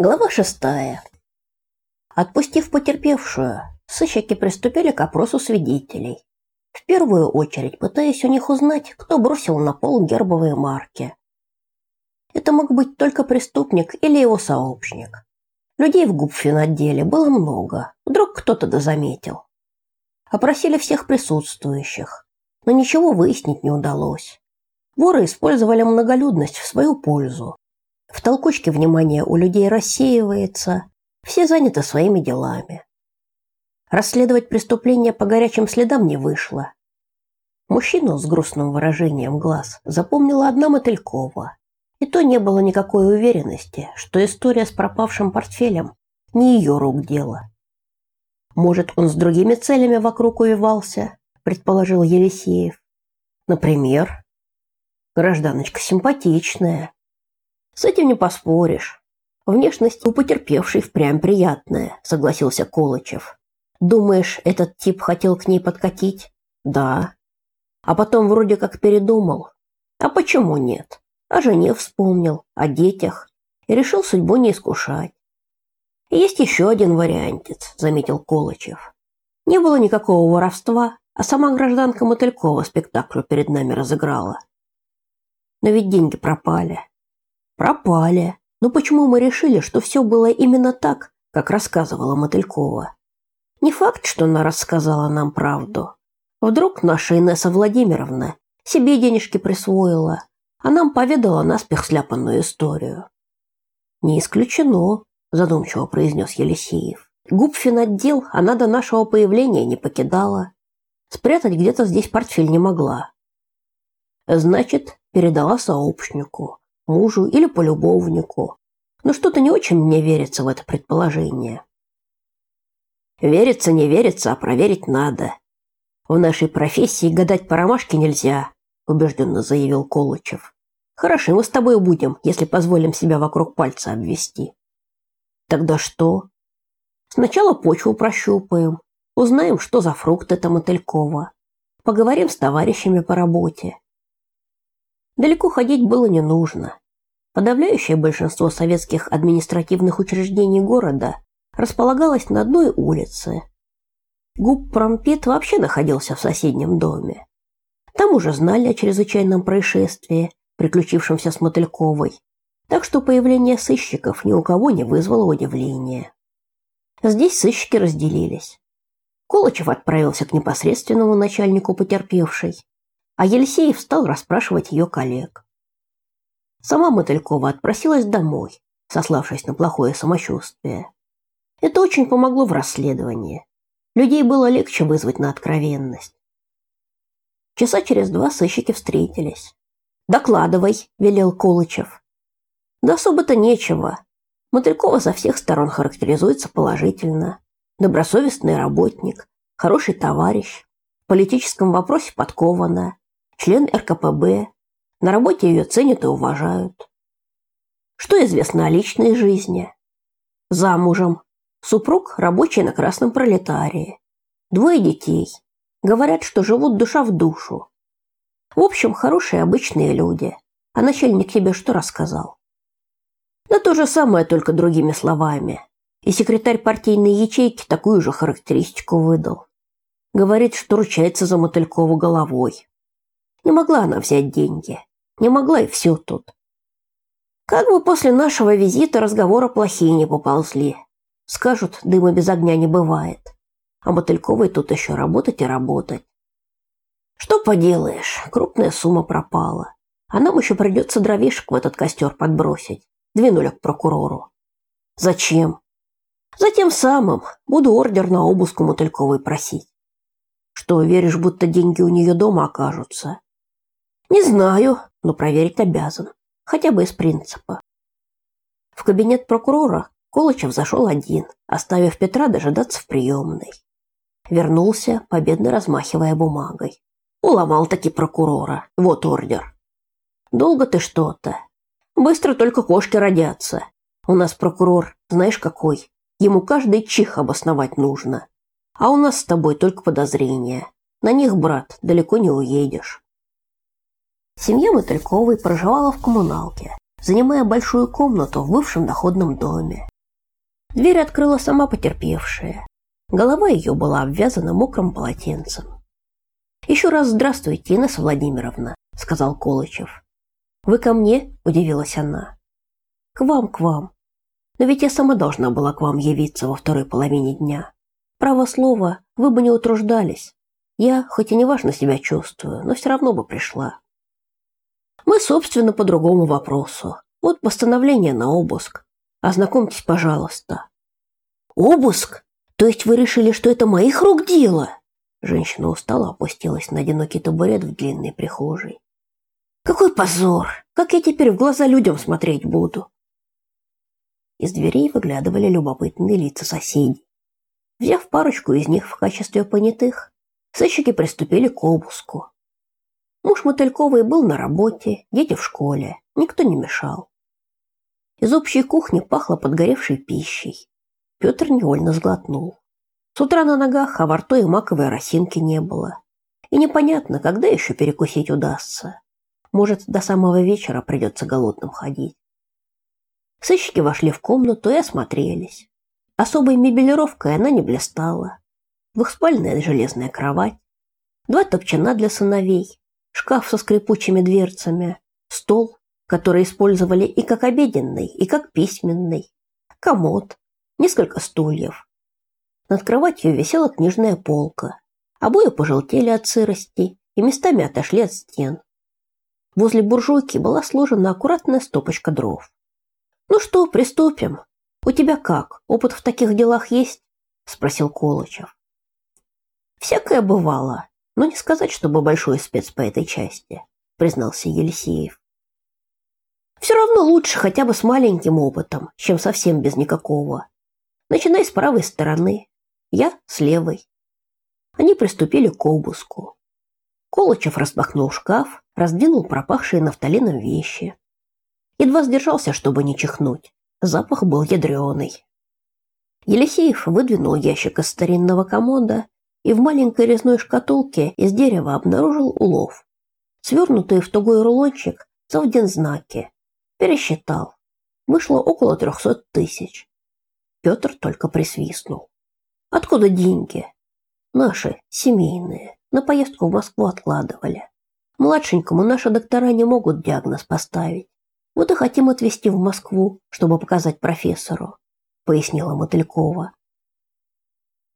Глава шестая. Отпустив потерпевшую, сыщики приступили к опросу свидетелей. В первую очередь пытаясь у них узнать, кто бросил на пол гербовые марки. Это мог быть только преступник или его сообщник. Людей в губфинотделе было много, вдруг кто-то да заметил. Опросили всех присутствующих, но ничего выяснить не удалось. Воры использовали многолюдность в свою пользу. В толкучке внимание у людей рассеивается, все заняты своими делами. Расследовать преступление по горячим следам не вышло. Мужчину с грустным выражением глаз запомнила одна Мотылькова. И то не было никакой уверенности, что история с пропавшим портфелем не ее рук дело. Может, он с другими целями вокруг увивался, предположил Елисеев. Например, гражданочка симпатичная, с этим не поспоришь. Внешность у потерпевшей впрямь приятная, согласился Колычев. Думаешь, этот тип хотел к ней подкатить? Да. А потом вроде как передумал. А почему нет? О жене вспомнил, о детях и решил судьбу не искушать. Есть еще один вариантец, заметил Колычев. Не было никакого воровства, а сама гражданка Мотылькова спектакль перед нами разыграла. Но ведь деньги пропали. Пропали. Но почему мы решили, что все было именно так, как рассказывала Мотылькова? Не факт, что она рассказала нам правду. Вдруг наша Инесса Владимировна себе денежки присвоила, а нам поведала наспех сляпанную историю. Не исключено, задумчиво произнес Елисеев. Губфин отдел она до нашего появления не покидала. Спрятать где-то здесь портфель не могла. Значит, передала сообщнику мужу или полюбовнику. Но что-то не очень мне верится в это предположение. Верится, не верится, а проверить надо. В нашей профессии гадать по ромашке нельзя, убежденно заявил Колычев. Хороши мы с тобой будем, если позволим себя вокруг пальца обвести. Тогда что? Сначала почву прощупаем, узнаем, что за фрукт это мотылькова. Поговорим с товарищами по работе. Далеко ходить было не нужно. Подавляющее большинство советских административных учреждений города располагалось на одной улице. Губпромпет вообще находился в соседнем доме. Там уже знали о чрезвычайном происшествии, приключившемся с Мотыльковой, так что появление сыщиков ни у кого не вызвало удивления. Здесь сыщики разделились. Колычев отправился к непосредственному начальнику потерпевшей, а Елисеев стал расспрашивать ее коллег. Сама Мотылькова отпросилась домой, сославшись на плохое самочувствие. Это очень помогло в расследовании. Людей было легче вызвать на откровенность. Часа через два сыщики встретились. «Докладывай», – велел Колычев. «Да особо-то нечего. Мотылькова со всех сторон характеризуется положительно. Добросовестный работник, хороший товарищ, в политическом вопросе подкованная, член РКПБ. На работе ее ценят и уважают. Что известно о личной жизни? Замужем. Супруг рабочий на красном пролетарии. Двое детей. Говорят, что живут душа в душу. В общем, хорошие обычные люди. А начальник тебе что рассказал? Да то же самое, только другими словами. И секретарь партийной ячейки такую же характеристику выдал. Говорит, что ручается за Мотылькову головой. Не могла она взять деньги. Не могла и все тут. Как бы после нашего визита разговоры плохие не поползли. Скажут, дыма без огня не бывает. А Мотыльковой тут еще работать и работать. Что поделаешь, крупная сумма пропала. А нам еще придется дровишек в этот костер подбросить. Двинули к прокурору. Зачем? Затем самым буду ордер на обыск у Мотыльковой просить. Что, веришь, будто деньги у нее дома окажутся? Не знаю, но проверить обязан, хотя бы из принципа. В кабинет прокурора Колычев зашел один, оставив Петра дожидаться в приемной. Вернулся, победно размахивая бумагой. Уломал таки прокурора. Вот ордер. Долго ты что-то. Быстро только кошки родятся. У нас прокурор, знаешь какой? Ему каждый чих обосновать нужно. А у нас с тобой только подозрения. На них, брат, далеко не уедешь. Семья Мотыльковой проживала в коммуналке, занимая большую комнату в бывшем доходном доме. Дверь открыла сама потерпевшая. Голова ее была обвязана мокрым полотенцем. «Еще раз здравствуйте, Инесса Владимировна», — сказал Колычев. «Вы ко мне?» – удивилась она. «К вам, к вам. Но ведь я сама должна была к вам явиться во второй половине дня. Право слово, вы бы не утруждались. Я, хоть и неважно себя чувствую, но все равно бы пришла. Мы, собственно, по другому вопросу. Вот постановление на обыск. Ознакомьтесь, пожалуйста. Обыск? То есть вы решили, что это моих рук дело? Женщина устала, опустилась на одинокий табурет в длинной прихожей. Какой позор! Как я теперь в глаза людям смотреть буду? Из дверей выглядывали любопытные лица соседей. Взяв парочку из них в качестве понятых, сыщики приступили к обыску. Муж Мотыльковой был на работе, дети в школе, никто не мешал. Из общей кухни пахло подгоревшей пищей. Петр невольно сглотнул. С утра на ногах, а во рту и маковой росинки не было. И непонятно, когда еще перекусить удастся. Может, до самого вечера придется голодным ходить. Сыщики вошли в комнату и осмотрелись. Особой мебелировкой она не блистала. Двухспальная железная кровать, два топчана для сыновей, шкаф со скрипучими дверцами, стол, который использовали и как обеденный, и как письменный, комод, несколько стульев. Над кроватью висела книжная полка. Обои пожелтели от сырости и местами отошли от стен. Возле буржуйки была сложена аккуратная стопочка дров. Ну что, приступим. У тебя как? Опыт в таких делах есть? спросил Колычев. Всякое бывало, но не сказать, чтобы большой спец по этой части, признался Елисеев. Все равно лучше хотя бы с маленьким опытом, чем совсем без никакого. Начинай с правой стороны, я с левой. Они приступили к обыску. Колычев распахнул шкаф, раздвинул пропахшие нафталином вещи. Едва сдержался, чтобы не чихнуть. Запах был ядреный. Елисеев выдвинул ящик из старинного комода и в маленькой резной шкатулке из дерева обнаружил улов. Свернутый в тугой рулончик совдензнаки. Пересчитал. Вышло около трехсот тысяч. Петр только присвистнул. Откуда деньги? Наши, семейные. На поездку в Москву откладывали. Младшенькому наши доктора не могут диагноз поставить. Вот и хотим отвезти в Москву, чтобы показать профессору, пояснила Мотылькова.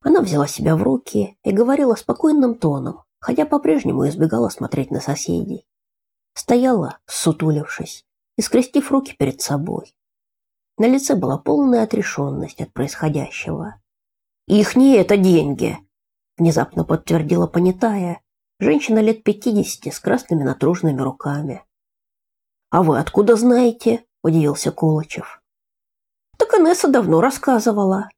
Она взяла себя в руки и говорила спокойным тоном, хотя по-прежнему избегала смотреть на соседей. Стояла, сутулившись и скрестив руки перед собой. На лице была полная отрешенность от происходящего. «Их не это деньги!» внезапно подтвердила понятая, женщина лет пятидесяти с красными натруженными руками. «А вы откуда знаете?» – удивился Колычев. «Так Инесса давно рассказывала.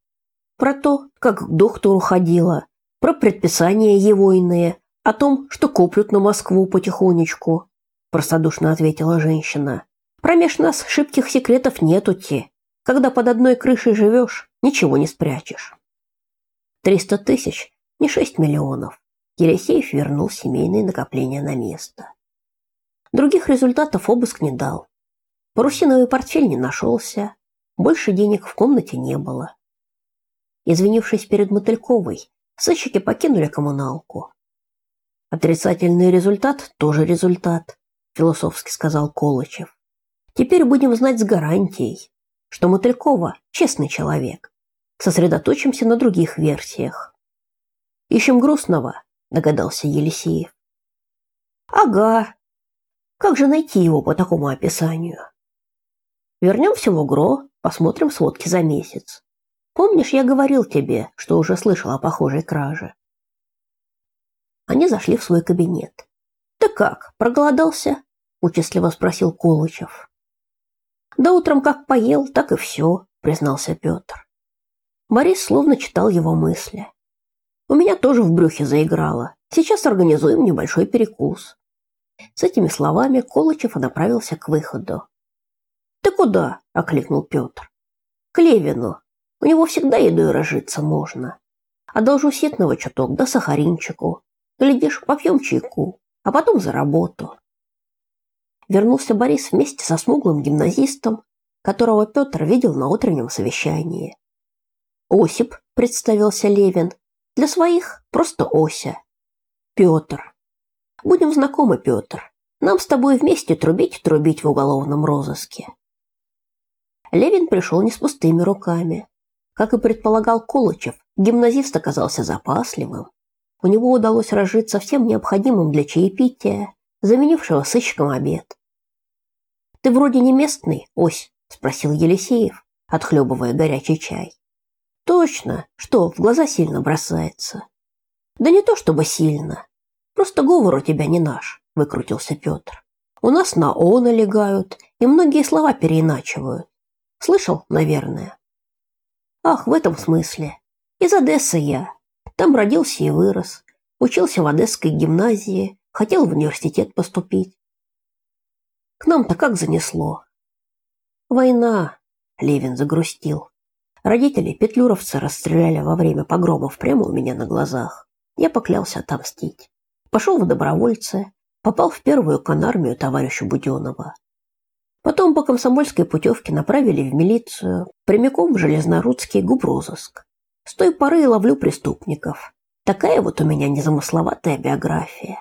Про то, как к доктору ходила, про предписания его иные, о том, что коплют на Москву потихонечку», – простодушно ответила женщина. «Промеж нас шибких секретов нету те. Когда под одной крышей живешь, ничего не спрячешь». Триста тысяч не шесть миллионов. Елисеев вернул семейные накопления на место. Других результатов обыск не дал. Парусиновый портфель не нашелся. Больше денег в комнате не было. Извинившись перед Мотыльковой, сыщики покинули коммуналку. Отрицательный результат тоже результат, философски сказал Колычев. Теперь будем знать с гарантией, что Мотылькова честный человек. Сосредоточимся на других версиях. Ищем грустного, догадался Елисеев. Ага. Как же найти его по такому описанию? Вернемся в УГРО, посмотрим сводки за месяц. Помнишь, я говорил тебе, что уже слышал о похожей краже? Они зашли в свой кабинет. Ты как, проголодался? участливо спросил Колычев. Да утром как поел, так и все, признался Петр. Борис словно читал его мысли. У меня тоже в брюхе заиграло. Сейчас организуем небольшой перекус. С этими словами Колычев направился к выходу. Ты куда? окликнул Петр. К Левину. У него всегда едой разжиться можно. Одолжу ситного чуток да сахаринчику. Глядишь, попьем чайку, а потом за работу. вернулся Борис вместе со смуглым гимназистом, которого Петр видел на утреннем совещании. Осип, представился Левин. Для своих просто Ося. Петр. Будем знакомы, Петр. Нам с тобой вместе трубить трубить в уголовном розыске. Левин пришел не с пустыми руками. Как и предполагал Колычев, гимназист оказался запасливым. У него удалось разжиться всем необходимым для чаепития, заменившего сыщиком обед. «Ты вроде не местный, Ось?» – спросил Елисеев, отхлебывая горячий чай. «Точно. Что, в глаза сильно бросается?» «Да не то чтобы сильно. Просто говор у тебя не наш», – выкрутился Петр. «У нас на «о» налегают и многие слова переиначивают. Слышал, наверное?» «Ах, в этом смысле. Из Одессы я. Там родился и вырос. Учился в Одесской гимназии, хотел в университет поступить. К нам-то как занесло. Война, Левин загрустил. Родители петлюровцы расстреляли во время погромов прямо у меня на глазах. Я поклялся отомстить. Пошел в добровольцы, попал в первую конармию товарища Буденова. Потом по комсомольской путевке направили в милицию, прямиком в Железнорудский губрозыск. С той поры ловлю преступников. Такая вот у меня незамысловатая биография.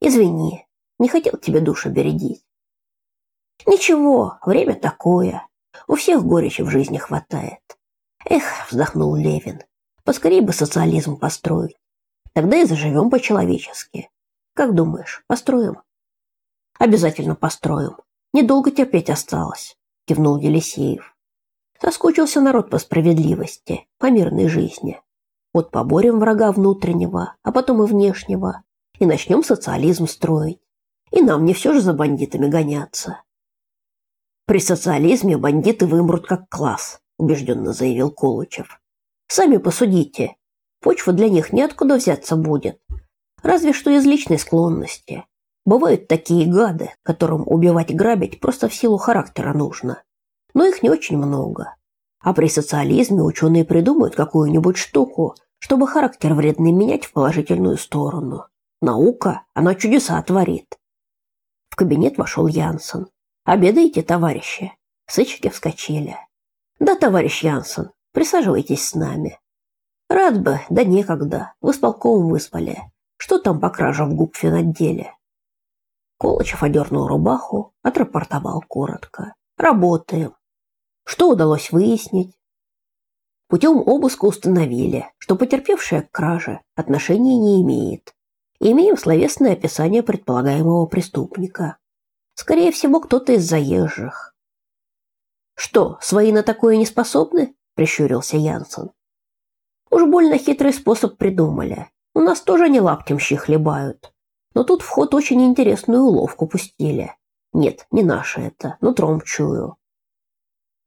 Извини, не хотел тебе душу бередить. Ничего, время такое. У всех горечи в жизни хватает. Эх, вздохнул Левин. Поскорее бы социализм построить. Тогда и заживем по-человечески. Как думаешь, построим? Обязательно построим. Недолго терпеть осталось, кивнул Елисеев. Соскучился народ по справедливости, по мирной жизни. Вот поборем врага внутреннего, а потом и внешнего, и начнем социализм строить. И нам не все же за бандитами гоняться. При социализме бандиты вымрут как класс, убежденно заявил Колычев. Сами посудите. Почва для них неоткуда взяться будет. Разве что из личной склонности. Бывают такие гады, которым убивать грабить просто в силу характера нужно. Но их не очень много. А при социализме ученые придумают какую-нибудь штуку, чтобы характер вредный менять в положительную сторону. Наука, она чудеса творит. В кабинет вошел Янсен. «Обедаете, товарищи?» Сычки вскочили. «Да, товарищ Янсен, присаживайтесь с нами». «Рад бы, да некогда. Вы с полковым выспали. Что там по краже в губфинотделе?» Колычев одернул рубаху, отрапортовал коротко. «Работаем. Что удалось выяснить?» Путем обыска установили, что потерпевшая к краже отношения не имеет. Имеем словесное описание предполагаемого преступника. Скорее всего, кто-то из заезжих. Что, свои на такое не способны? прищурился Янсен. Уж больно хитрый способ придумали. У нас тоже не лаптем хлебают. Но тут в ход очень интересную уловку пустили. Нет, не наше это, нутром чую.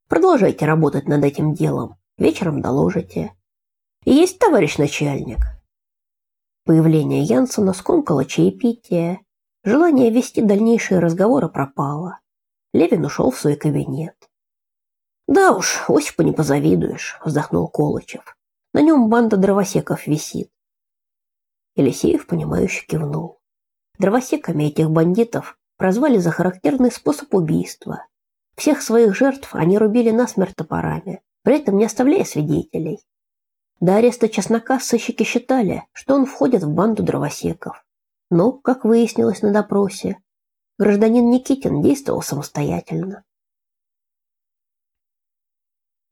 Продолжайте работать над этим делом. Вечером доложите. Есть, товарищ начальник? Появление Янсена скомкало чаепитие. Желание вести дальнейшие разговоры пропало. Левин ушел в свой кабинет. «Да уж, Осипу не позавидуешь», — вздохнул Колычев. «На нем банда дровосеков висит». Елисеев, понимающе кивнул. Дровосеками этих бандитов прозвали за характерный способ убийства. Всех своих жертв они рубили насмерть топорами, при этом не оставляя свидетелей. До ареста чеснока сыщики считали, что он входит в банду дровосеков. Но, как выяснилось на допросе, гражданин Никитин действовал самостоятельно.